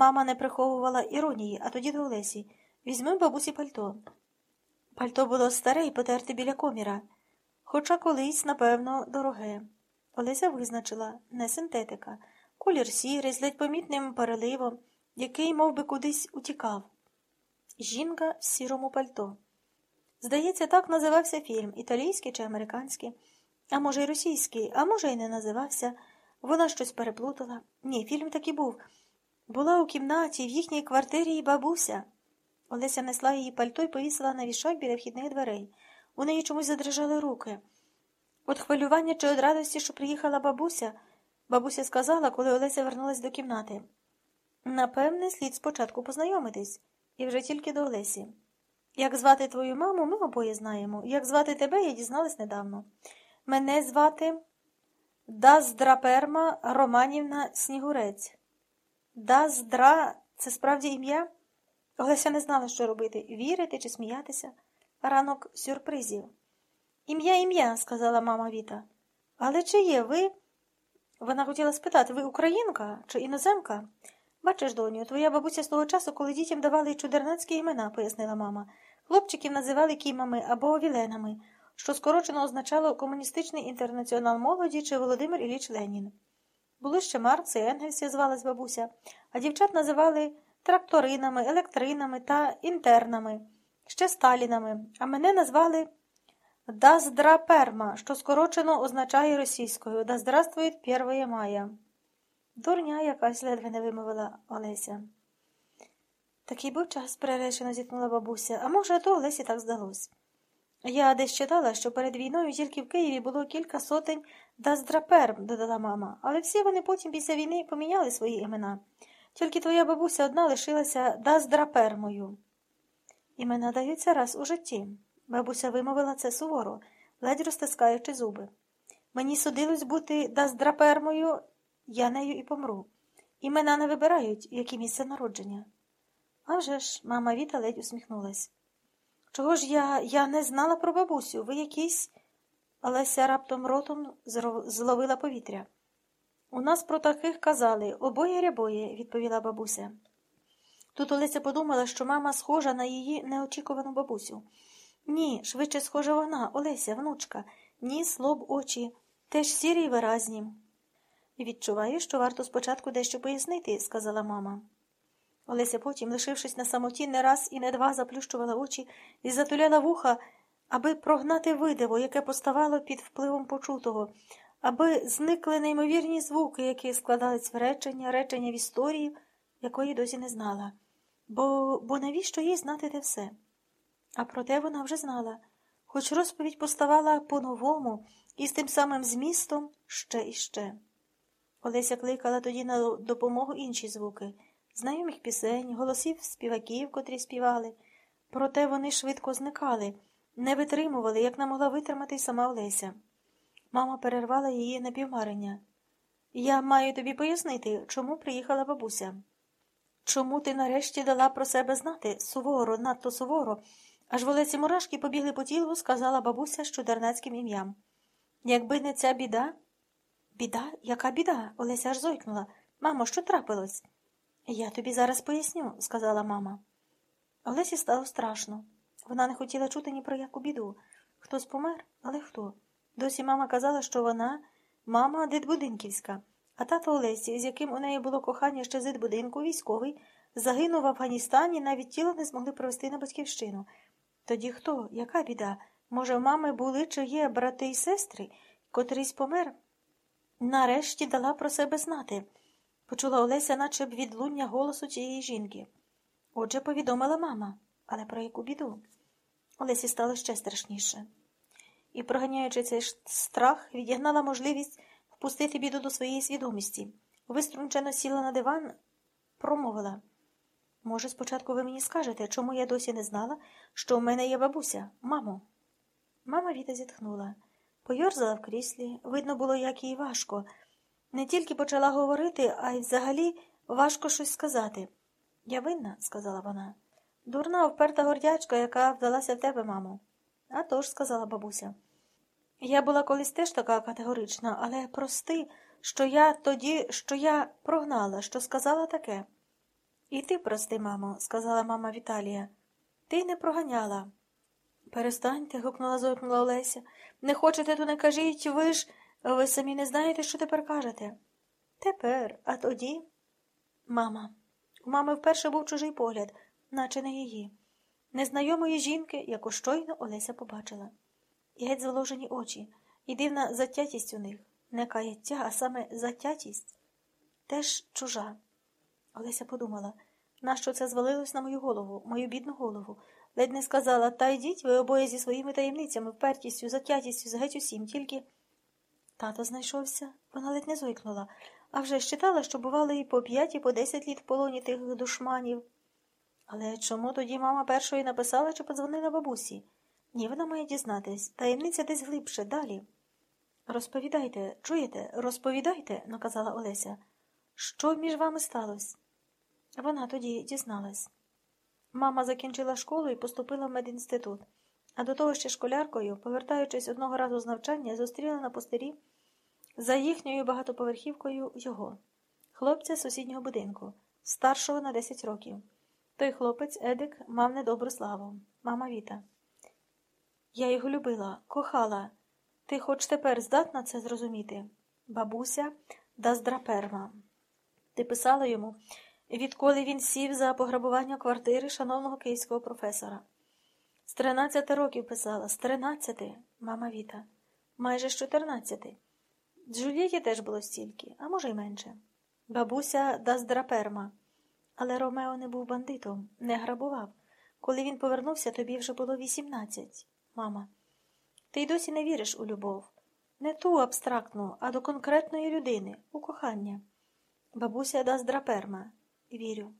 Мама не приховувала іронії, а тоді до Олесі. Візьми бабусі пальто. Пальто було старе і потерте біля коміра, хоча колись, напевно, дороге. Олеся визначила не синтетика, колір сірий, з ледь помітним переливом, який мов би, кудись утікав. Жінка в сірому пальто. Здається, так називався фільм італійський чи американський, а може, й російський, а може, й не називався. Вона щось переплутала. Ні, фільм таки був. Була у кімнаті, в їхній квартирі і бабуся. Олеся несла її пальто і повісила на вішак біля вхідних дверей. У неї чомусь задрижали руки. От хвилювання чи од радості, що приїхала бабуся, бабуся сказала, коли Олеся вернулась до кімнати. Напевне, слід спочатку познайомитись, і вже тільки до Олесі. Як звати твою маму, ми обоє знаємо. Як звати тебе, я дізналась недавно. Мене звати Даздраперма Романівна Снігурець. Даздра це справді ім'я? Олеся не знала, що робити вірити чи сміятися. Ранок сюрпризів. Ім'я, ім'я, сказала мама Віта. Але чи є ви? Вона хотіла спитати, ви українка чи іноземка? Бачиш, доню, твоя бабуся з того часу, коли дітям давали чудернацькі імена, пояснила мама. Хлопчиків називали кімами або віленами, що скорочено означало комуністичний інтернаціонал молоді чи Володимир Ілліч Ленін. Були ще Маркс і Енгельс, звалась бабуся, а дівчат називали тракторинами, електринами та інтернами, ще Сталінами, а мене назвали Даздраперма, що скорочено означає російською Да здравствует 1 мая. Дурня якась ледве не вимовила Олеся. Такий був час, переречено зіткнула бабуся, а може, то Олесі так здалось. Я десь читала, що перед війною тільки в Києві було кілька сотень Даздраперм, додала мама, але всі вони потім після війни поміняли свої імена. Тільки твоя бабуся одна лишилася Даздрапермою. Імена даються раз у житті. Бабуся вимовила це суворо, ледь розтискаючи зуби. Мені судилось бути Даздрапермою, я нею і помру. Імена не вибирають, які місце народження. А вже ж, мама Віта ледь усміхнулась. Чого ж я я не знала про бабусю? Ви якісь. Олеся раптом ротом зловила повітря. У нас про таких казали обоє рябоє, відповіла бабуся. Тут Олеся подумала, що мама схожа на її неочікувану бабусю. Ні, швидше схожа вона, Олеся, внучка, ніс, лоб, очі, теж сірі й виразні. Відчуваю, що варто спочатку дещо пояснити, сказала мама. Олеся потім, лишившись на самоті, не раз і не два заплющувала очі і затуляла вуха, аби прогнати видиво, яке поставало під впливом почутого, аби зникли неймовірні звуки, які складались в речення, речення в історії, якої досі не знала. Бо бо навіщо їй знати те все? А проте вона вже знала, хоч розповідь поставала по-новому і з тим самим змістом ще і ще. Олеся кликала тоді на допомогу інші звуки знайомих пісень, голосів співаків, котрі співали. Проте вони швидко зникали, не витримували, як не могла витримати й сама Олеся. Мама перервала її напівмарення. Я маю тобі пояснити, чому приїхала бабуся. Чому ти нарешті дала про себе знати суворо, надто суворо, аж в Олесі мурашки побігли по тілу, сказала бабуся з чудернацьким ім'ям. Якби не ця біда. Біда? Яка біда? Олеся аж зойкнула. Мамо, що трапилось? Я тобі зараз поясню, сказала мама. Олесі стало страшно. Вона не хотіла чути ні про яку біду. Хтось помер, але хто? Досі мама казала, що вона мама дитбудинківська, а тато Олесі, з яким у неї було кохання ще з будинку, військовий, загинув в Афганістані, навіть тіло не змогли провести на батьківщину. Тоді хто? Яка біда? Може, в мами були чи є брати і сестри, котрийсь помер? Нарешті дала про себе знати. Почула Олеся, наче б відлуння голосу цієї жінки. Отже, повідомила мама, але про яку біду? Олесі стало ще страшніше. І, проганяючи цей страх, відігнала можливість впустити біду до своєї свідомості. Виструнчено сіла на диван, промовила. Може, спочатку ви мені скажете, чому я досі не знала, що в мене є бабуся, мамо? Мама Віта зітхнула. Пойорзала в кріслі, видно було, як їй важко. Не тільки почала говорити, а й взагалі важко щось сказати. Я винна, сказала вона. Дурна, вперта гордячка, яка вдалася в тебе, мамо. «А тож», – сказала бабуся. Я була колись теж така категорична, але прости, що я тоді, що я прогнала, що сказала таке. І ти прости, мамо, сказала мама Віталія. Ти не проганяла. Перестаньте, гукнула зойкнула Олеся. Не хочете, то не кажіть, ви ж. Ви самі не знаєте, що тепер кажете. Тепер, а тоді. Мама. У мами вперше був чужий погляд, наче не її. Незнайомої жінки, яку щойно Олеся побачила. І геть заложені очі, і дивна затятість у них, не каяття, а саме затятість, теж чужа. Олеся подумала, нащо це звалилось на мою голову, мою бідну голову. Ледь не сказала, та йдіть ви обоє зі своїми таємницями, впертістю, затятістю, з геть усім, тільки. Тато знайшовся, вона ледь не зойкнула, а вже ж читала, що бували і по п'ять, і по десять літ в полоні тих душманів. Але чому тоді мама першої написала чи подзвонила бабусі? Ні, вона має дізнатись. Таємниця десь глибше, далі. Розповідайте, чуєте, розповідайте, наказала Олеся. Що між вами сталося? Вона тоді дізналась. Мама закінчила школу і поступила в медінститут, а до того ще школяркою, повертаючись одного разу з навчання, зустріла на пустирі за їхньою багатоповерхівкою його, хлопця з сусіднього будинку, старшого на 10 років. Той хлопець Едик мав недобру славу, мама Віта. Я його любила, кохала. Ти хоч тепер здатна це зрозуміти? Бабуся Даздраперма. Ти писала йому, відколи він сів за пограбування квартири шановного київського професора. З тринадцяти років писала, з тринадцяти, мама Віта, майже з чотирнадцяти. Джулієті теж було стільки, а може й менше. Бабуся Даздраперма. Але Ромео не був бандитом, не грабував. Коли він повернувся, тобі вже було вісімнадцять, мама. Ти й досі не віриш у любов. Не ту абстрактну, а до конкретної людини, у кохання. Бабуся дасть драперма. Вірю.